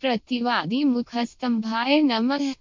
प्रतिवादी मुखस्तंभाय नमः।